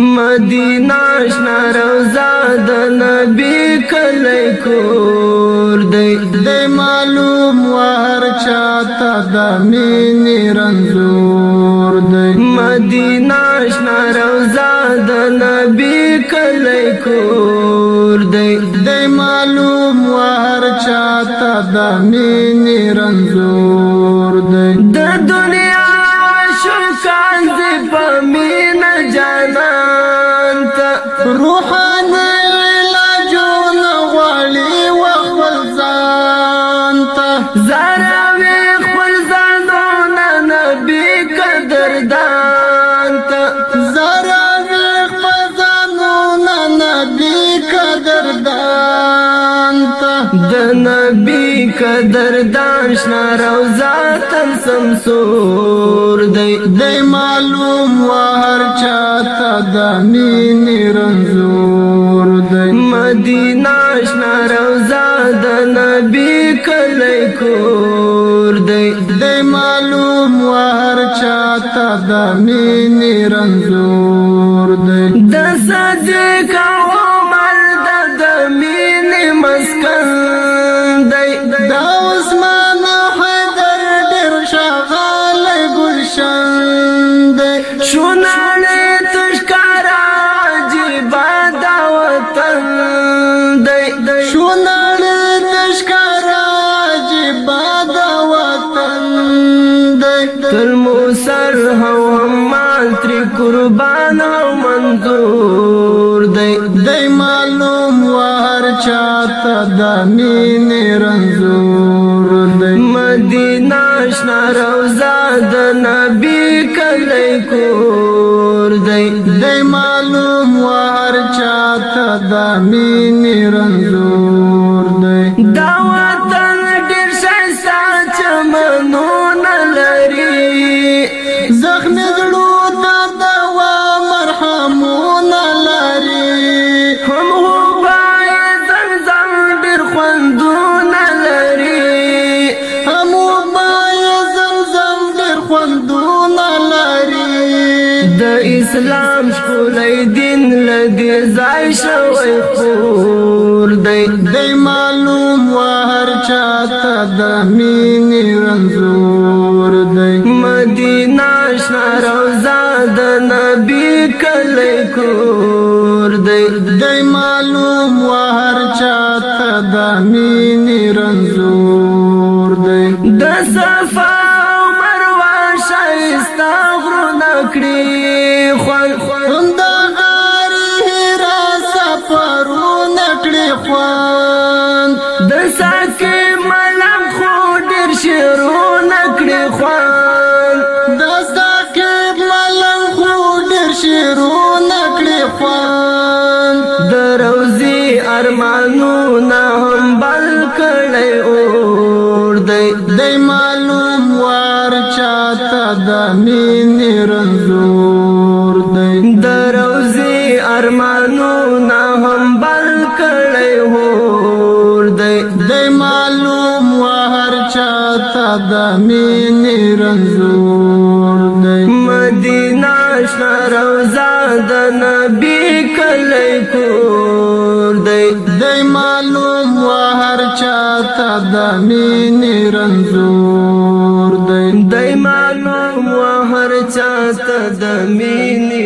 مدینہ شنا روزا د نبی کلی کور دی دی معلوم وهر چاته د مینې رنځور دی مدینہ شنا روزا د نبی کلی کور دی دی معلوم وهر چاته د مینې رنځور دی د دنیا کاندې په مینا جانان ته روحان علاج نه غالي وخپل ځان ته زراوي خپل ځان نه نبي قدردان ته زراوي خپل ځان نه نبي قدردان ته د نبي بی قدر دانش ناروزا تن سمسور دی دی معلوم و هر چاہتا دامین رنزور دی مدینہ آشنا روزا د نبی کلی کور دی دی معلوم و هر چاہتا دامین رنزور دی دسا جی کعوام سر هو مال تر قربان هو منظور دی دی معلوم وهر چاته د مين رنزور دی مدینه شنا روزه د نبی کلی کور دی دی معلوم وهر چاته د مين رنزور دی دا وطن ډیر شې ساته منو اسلام شکولی دین لدی زای شوی خور دی دی معلوم و هر چاہتا دا مینی رنزور دی مدینہ شنا روزا دا نبی کلی کور دی دی معلوم و هر چاہتا دا مینی رنزور دی دا سفر د ساکي ملنګ خو ډېر شعرونه کړي خوان د ساکي ملنګ خو ډېر شعرونه کړي خوان د روزي ارمانونه هم بل کړي اور دی دای معلوم وار چاته د مين رنزور دی د روزي ارمان تا د مين رنزور دی مدینه شنا روزا د نبی کلی کور دی دی معلوم و هر چاته د مين رنزور دی دی معلوم و هر چاته د مين